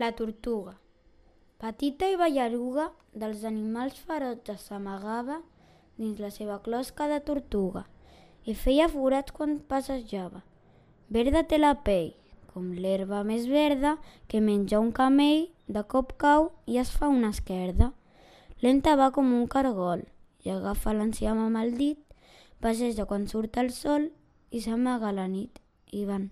La tortuga, petita i ballaruga dels animals ferotges, s'amagava dins la seva closca de tortuga i feia forats quan passejava. Verda té la pell, com l'herba més verda que menja un camell, de cop cau i es fa una esquerda. Lenta va com un cargol i agafa l'enciam amb el dit, passeja quan surt el sol i s'amaga la nit i van.